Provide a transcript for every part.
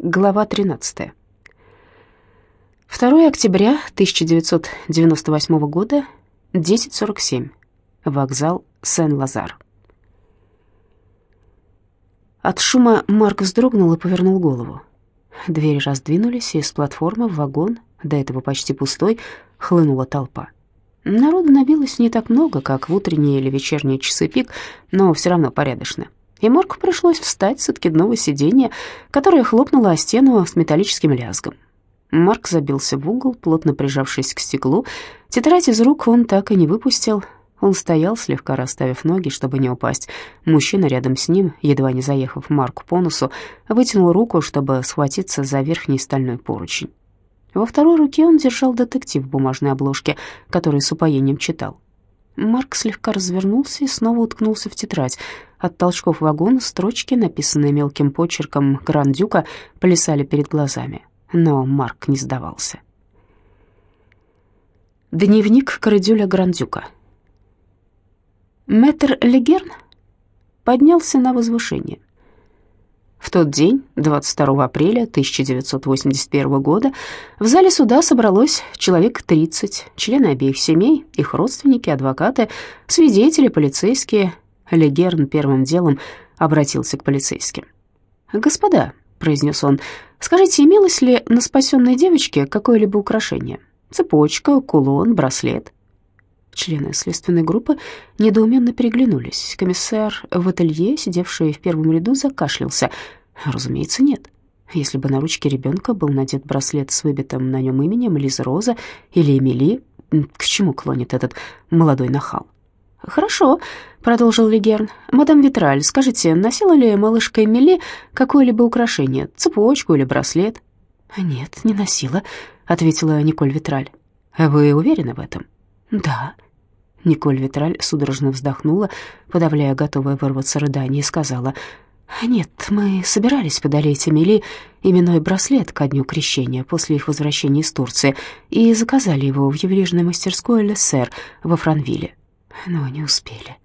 Глава 13. 2 октября 1998 года, 10.47. Вокзал Сен-Лазар. От шума Марк вздрогнул и повернул голову. Двери раздвинулись, и с платформы в вагон, до этого почти пустой, хлынула толпа. Народу набилось не так много, как в утренние или вечерние часы пик, но все равно порядочно и Морку пришлось встать с откидного сиденья, которое хлопнуло о стену с металлическим лязгом. Марк забился в угол, плотно прижавшись к стеклу. Тетрадь из рук он так и не выпустил. Он стоял, слегка расставив ноги, чтобы не упасть. Мужчина рядом с ним, едва не заехав Марку по носу, вытянул руку, чтобы схватиться за верхний стальной поручень. Во второй руке он держал детектив в бумажной обложке, который с упоением читал. Марк слегка развернулся и снова уткнулся в тетрадь. От толчков вагона строчки, написанные мелким почерком Грандюка, плясали перед глазами. Но Марк не сдавался. Дневник Карадюля Грандюка. Мэтр Легерн поднялся на возвышение. В тот день, 22 апреля 1981 года, в зале суда собралось человек 30, члены обеих семей, их родственники, адвокаты, свидетели, полицейские. Легерн первым делом обратился к полицейским. «Господа», — произнес он, — «скажите, имелось ли на спасенной девочке какое-либо украшение? Цепочка, кулон, браслет?» Члены следственной группы недоуменно переглянулись. Комиссар в ателье, сидевший в первом ряду, закашлялся. Разумеется, нет. Если бы на ручке ребенка был надет браслет с выбитым на нем именем Лиза Роза или Эмили, к чему клонит этот молодой нахал? «Хорошо», — продолжил Легерн. «Мадам Витраль, скажите, носила ли малышка Эмили какое-либо украшение, цепочку или браслет?» «Нет, не носила», — ответила Николь Витраль. «Вы уверены в этом?» «Да». Николь Витраль судорожно вздохнула, подавляя готовое вырваться рыдание, и сказала, «Нет, мы собирались подарить Эмили именной браслет ко дню крещения после их возвращения из Турции и заказали его в ювелирной мастерской Лессер во Франвилле, но не успели».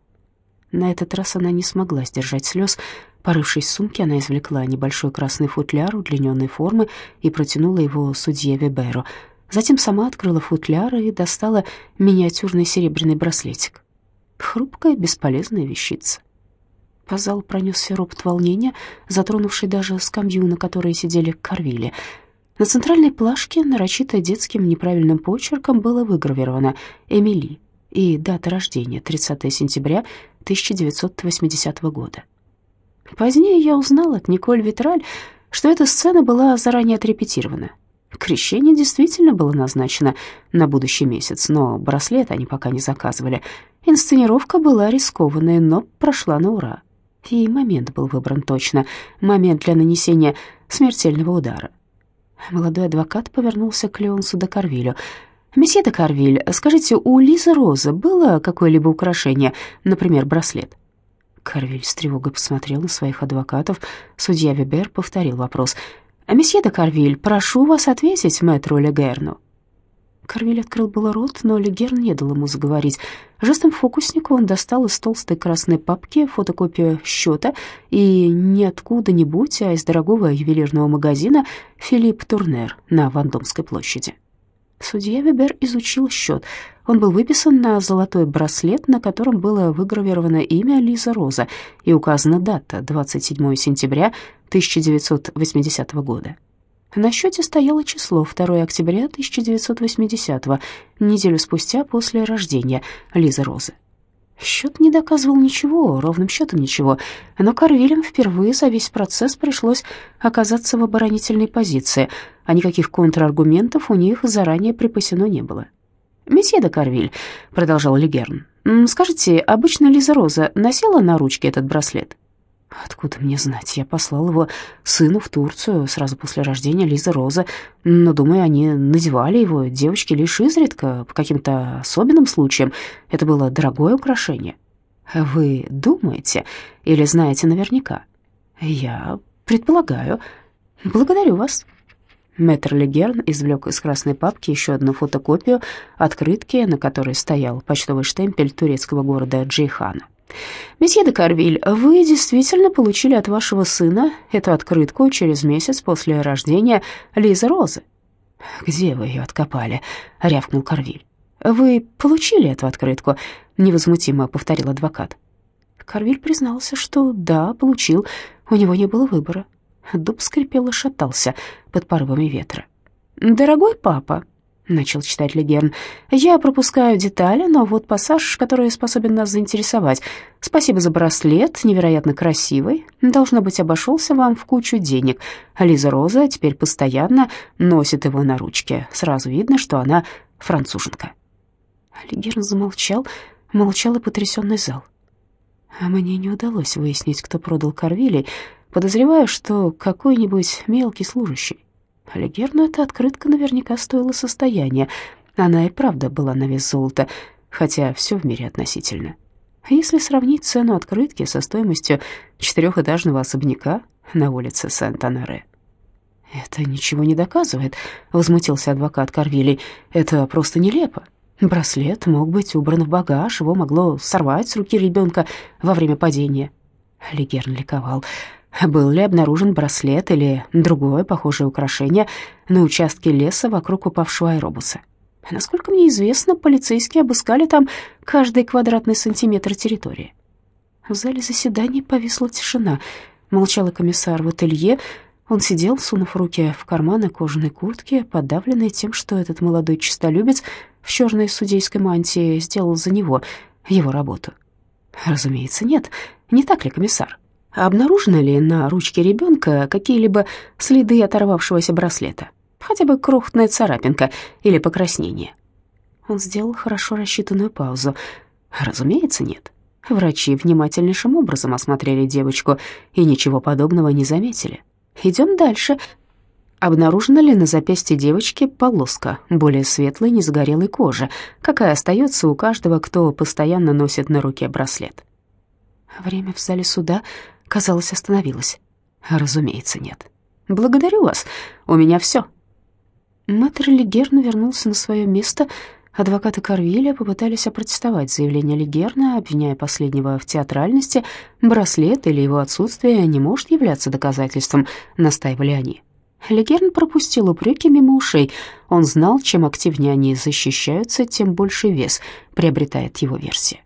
На этот раз она не смогла сдержать слез. Порывшись в сумке, она извлекла небольшой красный футляр удлиненной формы и протянула его судье Веберу — Затем сама открыла футляр и достала миниатюрный серебряный браслетик. Хрупкая, бесполезная вещица. По залу пронесся ропот волнения, затронувший даже скамью, на которой сидели корвили. На центральной плашке, нарочито детским неправильным почерком, было выгравировано «Эмили» и дата рождения 30 сентября 1980 года. Позднее я узнала от Николь Витраль, что эта сцена была заранее отрепетирована — Крещение действительно было назначено на будущий месяц, но браслет они пока не заказывали. Инсценировка была рискованной, но прошла на ура. И момент был выбран точно, момент для нанесения смертельного удара. Молодой адвокат повернулся к Леонсу де Карвилю. «Месье де Карвиль, скажите, у Лизы Розы было какое-либо украшение, например, браслет?» Карвиль с тревогой посмотрел на своих адвокатов. Судья Вебер повторил вопрос — «Месье де Карвиль, прошу вас ответить мэтру Легерну». Карвиль открыл было рот, но Легерн не дал ему заговорить. Жестом фокусника он достал из толстой красной папки фотокопию счета и не откуда-нибудь, а из дорогого ювелирного магазина «Филипп Турнер» на Вандомской площади. Судья Вебер изучил счет. Он был выписан на золотой браслет, на котором было выгравировано имя Лиза Роза и указана дата 27 сентября 1980 года. На счете стояло число 2 октября 1980, неделю спустя после рождения Лизы Розы. Счет не доказывал ничего, ровным счетом ничего, но Карвилям впервые за весь процесс пришлось оказаться в оборонительной позиции, а никаких контраргументов у них заранее припасено не было. «Месье де Карвиль», — продолжал Легерн, — «скажите, обычно Лиза Роза носила на ручке этот браслет?» Откуда мне знать? Я послал его сыну в Турцию сразу после рождения Лизы Розы, но, думаю, они надевали его девочки лишь изредка, по каким-то особенным случаям. Это было дорогое украшение. Вы думаете или знаете наверняка? Я предполагаю. Благодарю вас. Мэтр Легерн извлек из красной папки еще одну фотокопию открытки, на которой стоял почтовый штемпель турецкого города Джейхана. «Месье де Карвиль, вы действительно получили от вашего сына эту открытку через месяц после рождения Лизы Розы?» «Где вы ее откопали?» — рявкнул Карвиль. «Вы получили эту открытку?» — невозмутимо повторил адвокат. Карвиль признался, что да, получил, у него не было выбора. Дуб скрипел и шатался под порывами ветра. «Дорогой папа», — начал читать Легерн. «Я пропускаю детали, но вот пассаж, который способен нас заинтересовать. Спасибо за браслет, невероятно красивый. Должно быть, обошелся вам в кучу денег. Лиза Роза теперь постоянно носит его на ручке. Сразу видно, что она француженка». Легерн замолчал, молчал и потрясенный зал. А мне не удалось выяснить, кто продал Корвилей. Подозреваю, что какой-нибудь мелкий служащий. Легерну эта открытка наверняка стоила состояния. Она и правда была на вес золота, хотя все в мире относительно. Если сравнить цену открытки со стоимостью четырехэтажного особняка на улице Сент-Анаре. «Это ничего не доказывает», — возмутился адвокат Карвилей. «Это просто нелепо. Браслет мог быть убран в багаж, его могло сорвать с руки ребенка во время падения». Легерн ликовал. Был ли обнаружен браслет или другое похожее украшение на участке леса вокруг упавшего аэробуса? Насколько мне известно, полицейские обыскали там каждый квадратный сантиметр территории. В зале заседаний повисла тишина. Молчал комиссар в ателье. Он сидел, сунув руки в карманы кожаной куртки, подавленный тем, что этот молодой честолюбец в черной судейской мантии сделал за него его работу. Разумеется, нет. Не так ли, комиссар? Обнаружены ли на ручке ребенка какие-либо следы оторвавшегося браслета? Хотя бы крохотная царапинка или покраснение? Он сделал хорошо рассчитанную паузу. Разумеется, нет. Врачи внимательнейшим образом осмотрели девочку и ничего подобного не заметили. Идем дальше. Обнаружена ли на запястье девочки полоска более светлой, незагорелой кожи, какая остается у каждого, кто постоянно носит на руке браслет? Время в зале суда казалось, остановилась. Разумеется, нет. Благодарю вас. У меня все. Мэтр Легерн вернулся на свое место. Адвокаты Карвиля попытались опротестовать заявление Легерна, обвиняя последнего в театральности. Браслет или его отсутствие не может являться доказательством, настаивали они. Легерн пропустил упреки мимо ушей. Он знал, чем активнее они защищаются, тем больше вес приобретает его версия.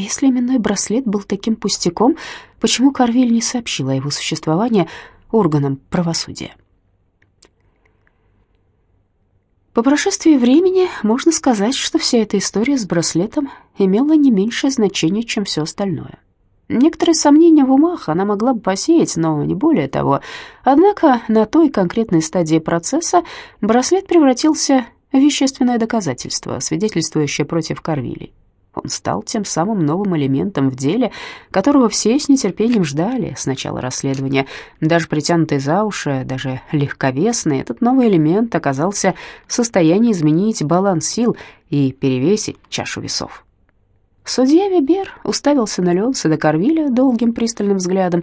Если именной браслет был таким пустяком, почему Карвиль не сообщил о его существовании органам правосудия? По прошествии времени можно сказать, что вся эта история с браслетом имела не меньшее значение, чем все остальное. Некоторые сомнения в умах она могла бы посеять, но не более того. Однако на той конкретной стадии процесса браслет превратился в вещественное доказательство, свидетельствующее против Карвилей. Он стал тем самым новым элементом в деле, которого все с нетерпением ждали с начала расследования. Даже притянутый за уши, даже легковесный, этот новый элемент оказался в состоянии изменить баланс сил и перевесить чашу весов. Судья Вебер уставился на Леонса до Корвиля долгим пристальным взглядом.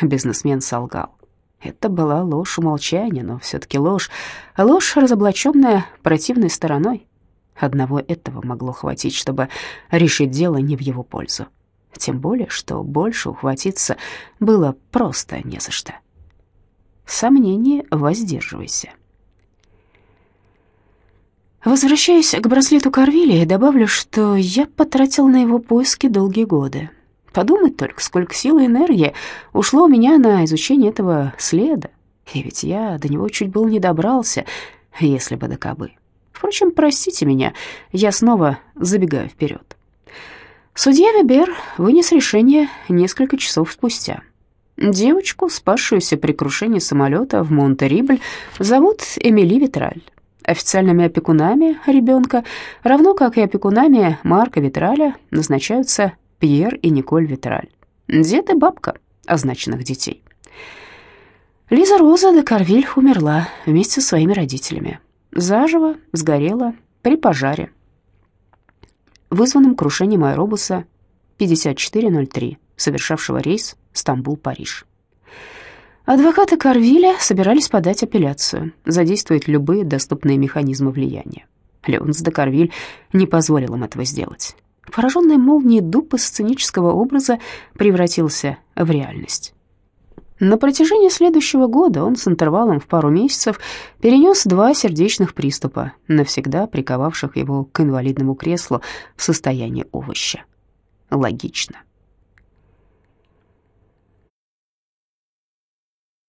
Бизнесмен солгал. Это была ложь умолчания, но все-таки ложь. Ложь, разоблаченная противной стороной. Одного этого могло хватить, чтобы решить дело не в его пользу. Тем более, что больше ухватиться было просто не за что. Сомнение воздерживайся. Возвращаясь к браслету Корвилли, добавлю, что я потратил на его поиски долгие годы. Подумать только, сколько сил и энергии ушло у меня на изучение этого следа. И ведь я до него чуть было не добрался, если бы до кобы. Впрочем, простите меня, я снова забегаю вперед. Судья Вебер вынес решение несколько часов спустя. Девочку, спасшуюся при крушении самолета в Монте-Рибль, зовут Эмили Витраль. Официальными опекунами ребенка, равно как и опекунами Марка Витраля, назначаются Пьер и Николь Витраль, дед и бабка означенных детей. Лиза Роза де Карвиль умерла вместе со своими родителями заживо сгорела при пожаре, вызванном крушением аэробуса 5403, совершавшего рейс Стамбул-Париж. Адвокаты Карвиля собирались подать апелляцию, задействовать любые доступные механизмы влияния. Леонс де Карвиль не позволил им этого сделать. Пораженный молнией дуб сценического образа превратился в реальность. На протяжении следующего года он с интервалом в пару месяцев перенес два сердечных приступа, навсегда приковавших его к инвалидному креслу в состоянии овоща. Логично.